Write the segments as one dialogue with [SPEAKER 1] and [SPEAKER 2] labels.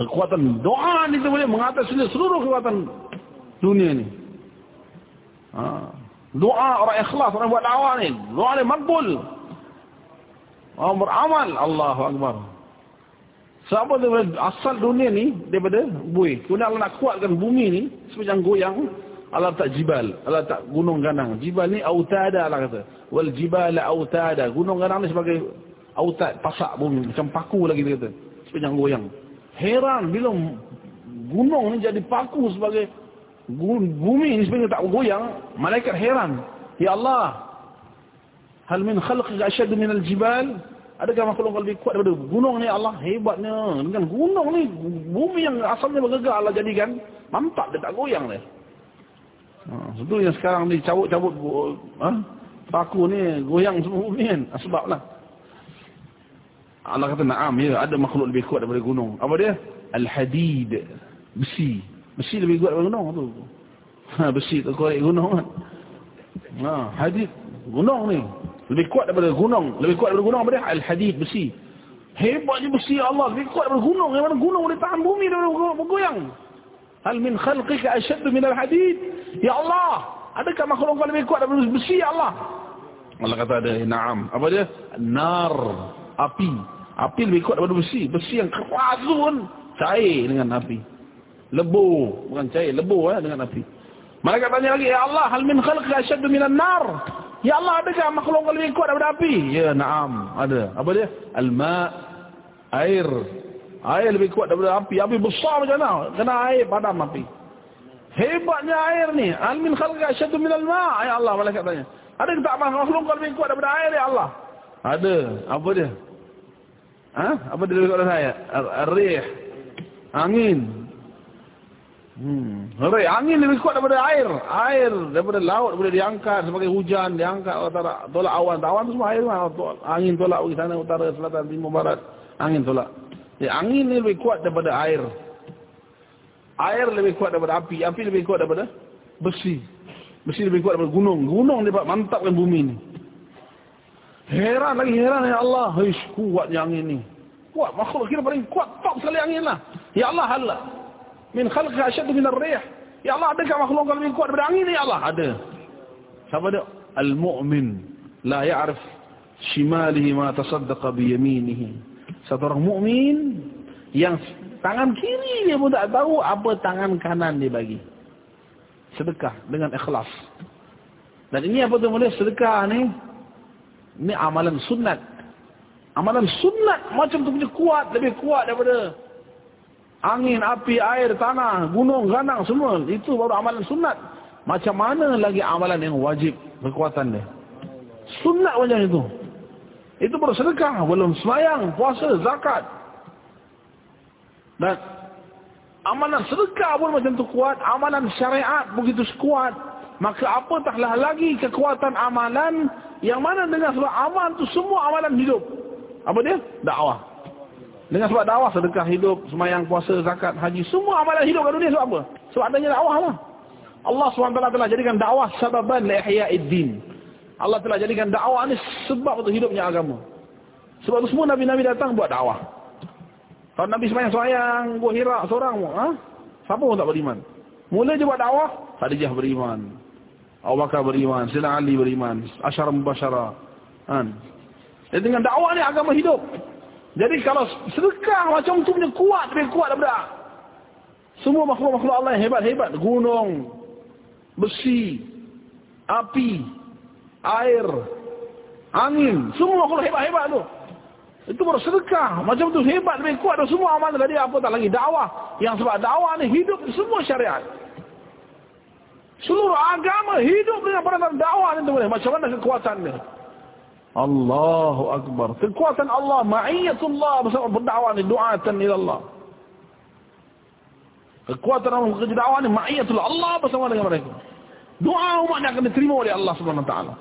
[SPEAKER 1] Kekuatan doa ni boleh mengatasi seluruh kekuatan dunia ni. Ha. Doa orang ikhlas, orang buat dakwah ni. Doa ni makbul. Orang beramal. Allahu Akbar. Sebab tu asal dunia ni daripada bui. Kemudian Allah nak kuatkan bumi ni sepanjang goyang. Allah tak jibal. Allah tak gunung ganang. Jibal ni autada Allah kata. Wal jibal autada. Gunung ganang ni sebagai autad. Pasak bumi. Macam paku lagi dia kata. Sepanjang goyang. Heran bila gunung ni jadi paku sebagai bumi ni sebenarnya tak goyang. Malaikat heran. Ya Allah. Hal min khalqika asyadu min al-jibal. Adakah makhluk lebih kuat daripada gunung ni Allah? Hebatnya. Dengan gunung ni, bumi yang asalnya bergegar Allah jadikan. Mantap dia tak goyang dia. Ha, yang sekarang ni cabut-cabut ha? paku ni goyang semua bumi kan. Ha, sebab lah. Allah kata na'am ya ada makhluk lebih kuat daripada gunung. Apa dia? Al-hadid. Besi. Besi lebih kuat daripada gunung tu. Ha, besi tu korek gunung kan. Ha, hadid. Gunung ni. Lebih kuat daripada gunung. Lebih kuat daripada gunung apa dia? Al-hadid. Besi. Hebatnya besi Allah. Lebih kuat daripada gunung. Yang mana gunung boleh tahan bumi daripada bergoyang. Hal min khalqika asyaddu min al-hadid. Ya Allah, adakah makhluk kau lebih kuat daripada besi ya Allah? Allah kata ada, na'am. Apa dia? Nar, api. Api lebih kuat daripada besi. Besi yang keras pun cair dengan api. Lebu, bukan cair, lebu eh, dengan api. Mereka tanya lagi, Ya Allah, hal min khalqika asyaddu min al-nar. Ya Allah, adakah makhluk lebih kuat daripada api? Ya, na'am. Ada. Apa dia? Al-ma' air Air lebih kuat daripada api. Api besar macam mana? Kena air padam api. Hebatnya air ni. Almin khalqa asyadu minal ma' Ya Allah malaikat tanya. Ada tak makhluk lebih kuat daripada air ya Allah? Ada. Apa dia? Ha? Apa dia daripada saya? Rih. Angin. Hmm. Rih. Angin lebih kuat daripada air. Air daripada laut boleh diangkat sebagai hujan. Diangkat utara, tolak awan. Awan tu semua air. Angin tolak ke sana, utara, selatan, timur, barat. Angin tolak. Ya, angin ni lebih kuat daripada air. Air lebih kuat daripada api. Api lebih kuat daripada besi. Besi lebih kuat daripada gunung. Gunung dia mantapkan bumi ni. Heran lagi heran ya Allah. Hish, kuatnya angin ni. Kuat makhluk kira paling kuat. Top sekali angin lah. Ya Allah Allah. Min khalqha asyadu min ar-rih. Ya Allah adakah makhluk yang lebih kuat daripada angin ya Allah? Ada. Siapa dia? Al-mu'min. La ya'rif shimalihi ma tasaddaqa biyaminihi. Satu orang mukmin yang tangan kiri dia pun tak tahu apa tangan kanan dia bagi. Sedekah dengan ikhlas. Dan ini apa tu boleh sedekah ni? Ini amalan sunat. Amalan sunat macam tu punya kuat, lebih kuat daripada angin, api, air, tanah, gunung, ganang semua. Itu baru amalan sunat. Macam mana lagi amalan yang wajib kekuatan dia? Sunat macam itu. Itu baru sedekah, belum semayang, puasa, zakat. Dan amalan sedekah pun macam tu kuat, amalan syariat begitu kuat. Maka apatahlah lagi kekuatan amalan yang mana dengan sebab amalan tu semua amalan hidup. Apa dia? Dakwah. Dengan sebab dakwah, sedekah hidup, semayang, puasa, zakat, haji. Semua amalan hidup kat dunia sebab apa? Sebab adanya dakwah lah. Allah SWT telah jadikan dakwah sababan li'ihya'id din. Allah telah jadikan dakwah ni sebab untuk hidupnya agama. Sebab itu semua Nabi-Nabi datang buat dakwah. Kalau Nabi semayang-semayang, buat hirak seorang, ha? siapa pun tak beriman. Mula je buat dakwah, Khadijah beriman. Abu Bakar beriman, Sina Ali beriman, Asyara Mubashara. Kan? Jadi dengan dakwah ni agama hidup. Jadi kalau sedekah macam tu punya kuat, lebih kuat daripada semua makhluk-makhluk Allah yang hebat-hebat. Gunung, besi, api, air, angin, semua kalau hebat-hebat tu. Itu baru sedekah. Macam tu hebat lebih kuat dan semua amalan tadi apa tak lagi dakwah. Yang sebab dakwah ni hidup semua syariat. Agama hidup dengan perasaan dakwah ni tu boleh. Macam mana kekuatan dia? Allahu Akbar. Kekuatan Allah, ma'iyatullah bersama berdakwah ni, du'atan ila Allah. Kekuatan Allah kerja dakwah ni, ma'iyatullah Allah bersama dengan mereka. Doa umatnya akan diterima oleh Allah Subhanahu Taala.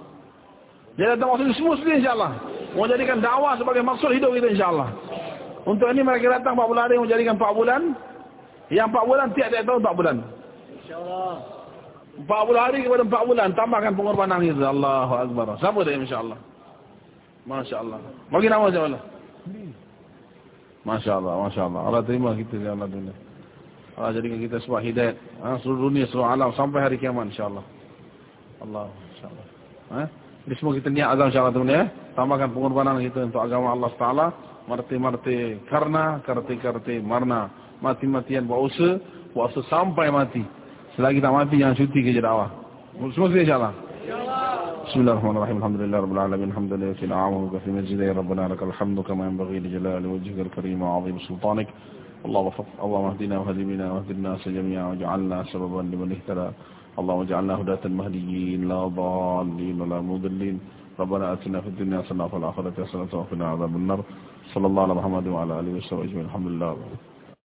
[SPEAKER 1] Dia datang waktu semua sendiri insyaAllah. Mau jadikan dakwah sebagai maksud hidup kita insyaAllah. Untuk ini mereka datang 4 bulan hari. Mau jadikan 4 bulan. Yang 4 bulan tiap-tiap tahun 4 bulan. InsyaAllah. 4 bulan hari kepada 4 bulan. Tambahkan pengorbanan kita. Allahu Akbar. Siapa dia insyaAllah. Masya Allah. Bagi nama siapa Allah. Masya Allah, Masya Allah. Allah terima kita ya Allah dunia. Allah jadikan kita sebab hidayat. Ha, seluruh dunia, seluruh alam sampai hari kiamat insyaAllah. Allah, insyaAllah. Ha? Ini semua kita niat azam insyaAllah dunia. Ya. Tambahkan pengorbanan kita untuk agama Allah Taala. Marti-marti karna, karti-karti marna. Mati-matian buat usaha, buat usaha sampai mati. Selagi tak mati, jangan cuti kerja dakwah. Semua sekali insyaAllah. بسم الله الرحمن الرحيم الحمد لله رب العالمين الحمد لله في العام في مجد يا ربنا لك الحمد كما ينبغي لجلال وجهك الكريم وعظيم سلطانك اللهم اللهم اهدنا واهد بنا واهد الناس جميعا واجعلنا سببا لمن اهتدى اللهم اجعلنا هداة المهديين لا ضالين ولا مضلين ربنا اتنا في الدنيا حسنه وفي الاخره حسنه وقنا عذاب النار صلى الله على محمد وعلى اله وصحبه اجمعين الحمد لله